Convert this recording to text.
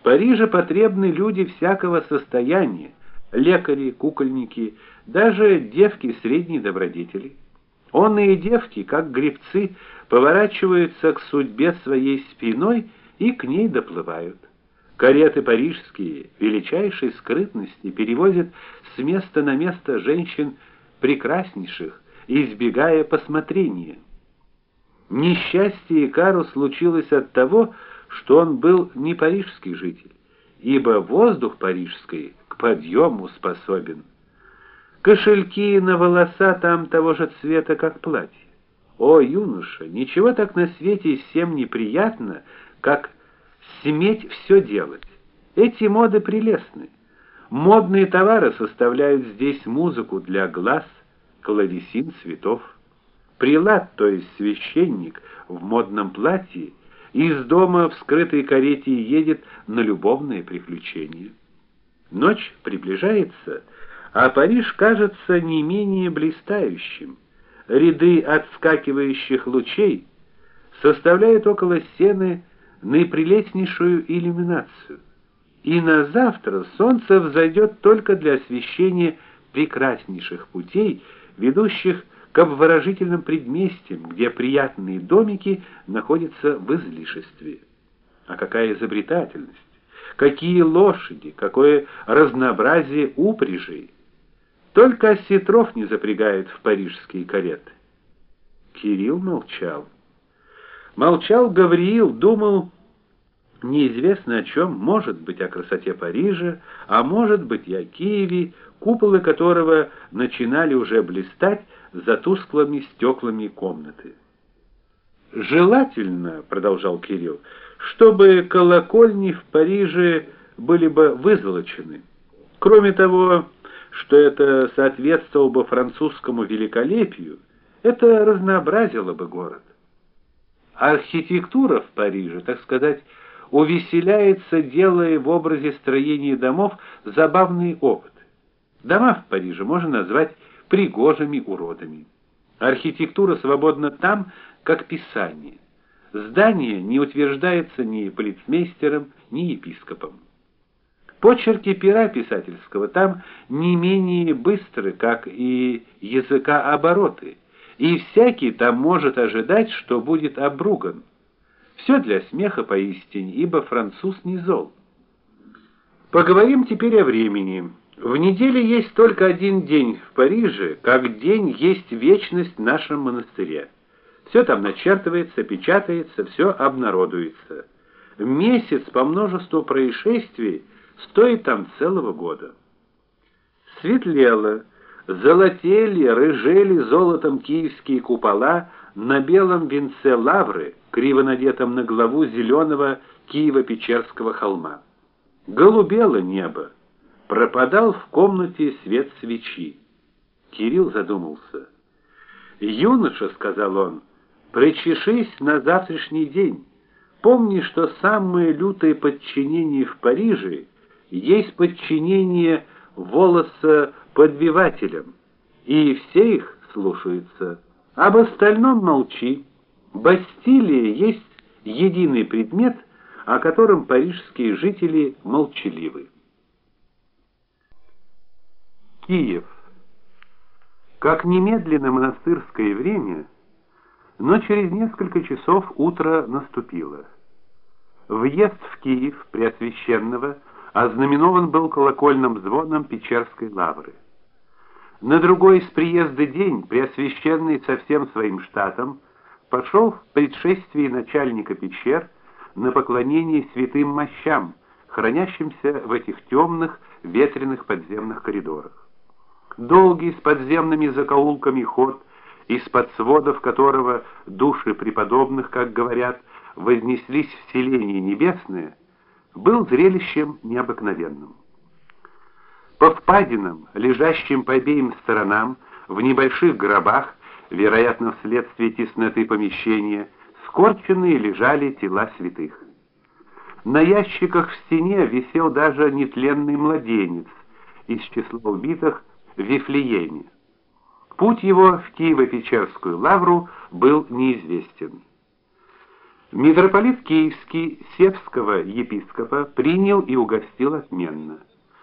В Париже потребны люди всякого состояния: лекари, кукольники, даже девки средней добродетели. Онные девки, как гребцы, поворачиваются к судьбе своей спиной и к ней доплывают. Кареты парижские величайшей скрытности перевозят с места на место женщин прекраснейших, избегая посмотрения. Несчастье Икару случилось от того, что он был не парижский житель, ибо воздух парижский к подъему способен. Кошельки на волоса там того же цвета, как платье. О, юноша, ничего так на свете всем неприятно, как сметь все делать. Эти моды прелестны. Модные товары составляют здесь музыку для глаз, клавесин цветов. Прилад, то есть священник в модном платье, из дома в скрытой карете едет на любовные приключения. Ночь приближается, а Париж кажется не менее блистающим. Ряды отскакивающих лучей составляют около стены наипрелестнейшую иллюминацию. И на завтра солнце взойдет только для освещения прекраснейших путей, ведущих к обворожительным предместьям, где приятные домики находятся в излишестве. А какая изобретательность! Какие лошади, какое разнообразие упряжей! Только осетров не запрягают в парижские кареты. Кирилл молчал. Молчал Гавриил, думал неизвестно о чем, может быть, о красоте Парижа, а может быть, и о Киеве, куполы которого начинали уже блистать за тусклыми стеклами комнаты. Желательно, продолжал Кирилл, чтобы колокольни в Париже были бы вызолочены. Кроме того, что это соответствовало бы французскому великолепию, это разнообразило бы город. Архитектура в Париже, так сказать, увеселяется, делая в образе строения домов забавные опыты. Дома в Париже можно назвать пригожими уродами. Архитектура свободна там, как писание. Здание не утверждается ни полицмейстером, ни епископом. Почерки пера писательского там не менее быстры, как и языка обороты, и всякий там может ожидать, что будет обруган. Все для смеха поистине, ибо француз не зол. Поговорим теперь о времени. В неделе есть только один день в Париже, как день есть вечность в нашем монастыре. Все там начертывается, печатается, все обнародуется. Месяц по множеству происшествий стоит там целого года. Светлело, золотели, рыжели золотом киевские купола на белом венце лавры, криво надетом на главу зеленого Киево-Печерского холма. Голубело небо пропадал в комнате свет свечи. Кирилл задумался. "Юноша", сказал он, "причешись на завтрашний день. Помни, что самое лютое подчинение в Париже есть подчинение волоса подбивателям, и все их слушаются. Об остальном молчи. Бастилия есть единый предмет, о котором парижские жители молчаливы. Киев. Как немедленно монастырское время, но через несколько часов утро наступило. Въезд в Киев Преосвященного ознаменован был колокольным звоном Печерской лавры. На другой из приезда день Преосвященный со всем своим штатом пошел в предшествии начальника пещер на поклонение святым мощам, хранящимся в этих темных ветреных подземных коридорах долгий с подземными закоулками ход, из-под сводов которого души преподобных, как говорят, вознеслись в селение небесное, был зрелищем необыкновенным. По впадинам, лежащим по обеим сторонам, в небольших гробах, вероятно, вследствие тесноты помещения, скорченные лежали тела святых. На ящиках в стене висел даже нетленный младенец из числа убитых в Вифлееме. Путь его в Киево-Печерскую лавру был неизвестен. Митрополит Киевский Севского епископа принял и угостил отменно.